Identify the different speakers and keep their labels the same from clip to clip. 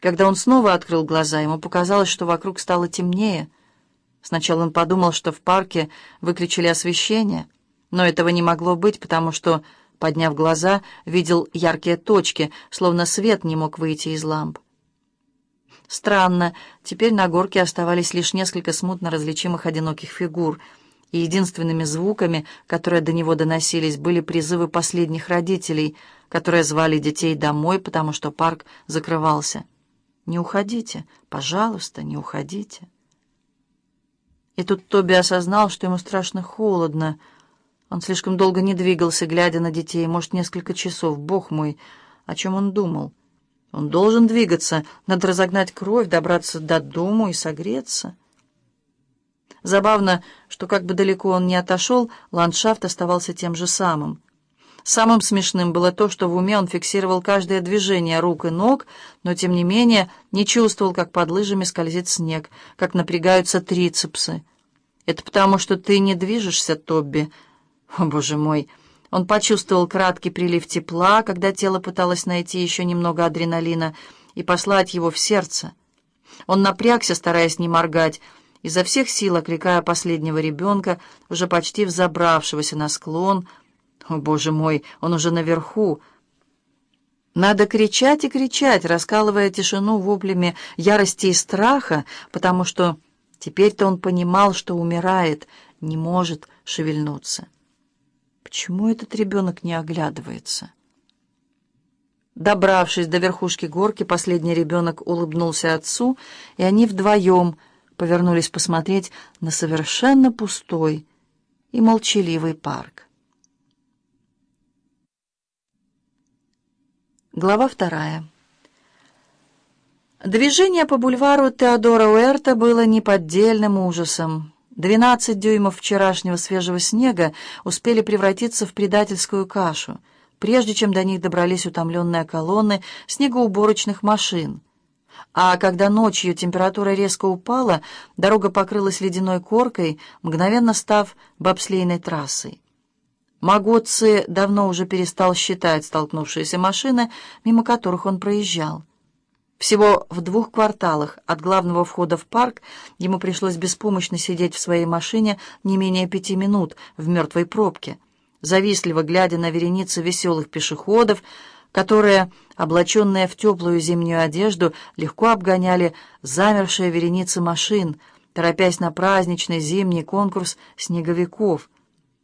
Speaker 1: Когда он снова открыл глаза, ему показалось, что вокруг стало темнее. Сначала он подумал, что в парке выключили освещение, но этого не могло быть, потому что, подняв глаза, видел яркие точки, словно свет не мог выйти из ламп. Странно, теперь на горке оставались лишь несколько смутно различимых одиноких фигур, и единственными звуками, которые до него доносились, были призывы последних родителей, которые звали детей домой, потому что парк закрывался. «Не уходите, пожалуйста, не уходите». И тут Тоби осознал, что ему страшно холодно. Он слишком долго не двигался, глядя на детей, может, несколько часов. Бог мой, о чем он думал? Он должен двигаться, надо разогнать кровь, добраться до дому и согреться. Забавно, что как бы далеко он ни отошел, ландшафт оставался тем же самым. Самым смешным было то, что в уме он фиксировал каждое движение рук и ног, но, тем не менее, не чувствовал, как под лыжами скользит снег, как напрягаются трицепсы. «Это потому, что ты не движешься, Тобби?» «О, боже мой!» Он почувствовал краткий прилив тепла, когда тело пыталось найти еще немного адреналина и послать его в сердце. Он напрягся, стараясь не моргать, изо всех сил окликая последнего ребенка, уже почти взобравшегося на склон, о, боже мой, он уже наверху. Надо кричать и кричать, раскалывая тишину воплями ярости и страха, потому что теперь-то он понимал, что умирает, не может шевельнуться. Почему этот ребенок не оглядывается? Добравшись до верхушки горки, последний ребенок улыбнулся отцу, и они вдвоем повернулись посмотреть на совершенно пустой и молчаливый парк. Глава вторая. Движение по бульвару Теодора Уэрта было неподдельным ужасом. Двенадцать дюймов вчерашнего свежего снега успели превратиться в предательскую кашу, прежде чем до них добрались утомленные колонны снегоуборочных машин. А когда ночью температура резко упала, дорога покрылась ледяной коркой, мгновенно став бобслейной трассой. Магоцци давно уже перестал считать столкнувшиеся машины, мимо которых он проезжал. Всего в двух кварталах от главного входа в парк ему пришлось беспомощно сидеть в своей машине не менее пяти минут в мертвой пробке, завистливо глядя на вереницы веселых пешеходов, которые, облаченные в теплую зимнюю одежду, легко обгоняли замершие вереницы машин, торопясь на праздничный зимний конкурс снеговиков —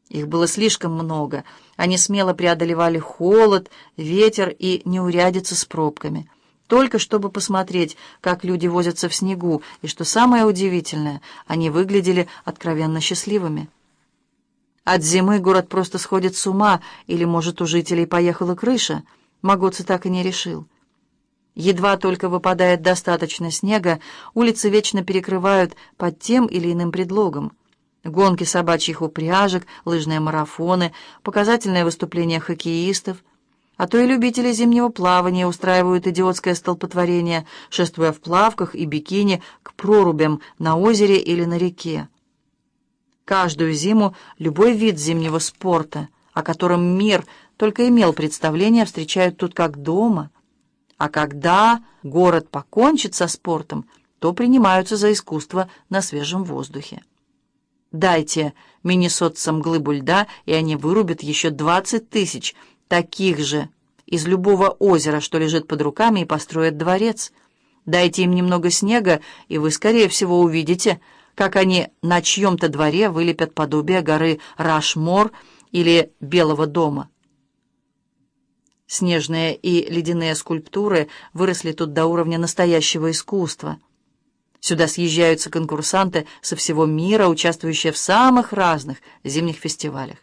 Speaker 1: их было слишком много. Они смело преодолевали холод, ветер и неурядицы с пробками. Только чтобы посмотреть, как люди возятся в снегу, и, что самое удивительное, они выглядели откровенно счастливыми. От зимы город просто сходит с ума, или, может, у жителей поехала крыша. Магоци так и не решил. Едва только выпадает достаточно снега, улицы вечно перекрывают под тем или иным предлогом. Гонки собачьих упряжек, лыжные марафоны, показательные выступления хоккеистов. А то и любители зимнего плавания устраивают идиотское столпотворение, шествуя в плавках и бикини к прорубям на озере или на реке. Каждую зиму любой вид зимнего спорта, о котором мир только имел представление, встречают тут как дома. А когда город покончит со спортом, то принимаются за искусство на свежем воздухе. Дайте миннесотцам глыбу льда, и они вырубят еще двадцать тысяч таких же из любого озера, что лежит под руками, и построят дворец. Дайте им немного снега, и вы, скорее всего, увидите, как они на чьем-то дворе вылепят подобие горы Рашмор или Белого дома. Снежные и ледяные скульптуры выросли тут до уровня настоящего искусства — Сюда съезжаются конкурсанты со всего мира, участвующие в самых разных зимних фестивалях.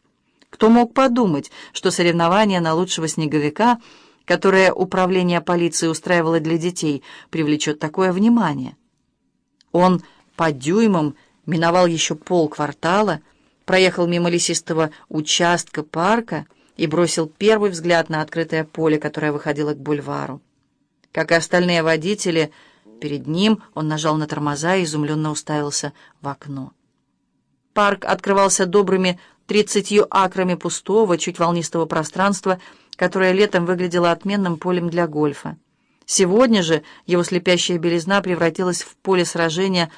Speaker 1: Кто мог подумать, что соревнования на лучшего снеговика, которое управление полиции устраивало для детей, привлечет такое внимание? Он по дюймам миновал еще полквартала, проехал мимо лесистого участка парка и бросил первый взгляд на открытое поле, которое выходило к бульвару. Как и остальные водители, Перед ним он нажал на тормоза и изумленно уставился в окно. Парк открывался добрыми тридцатью акрами пустого, чуть волнистого пространства, которое летом выглядело отменным полем для гольфа. Сегодня же его слепящая белизна превратилась в поле сражения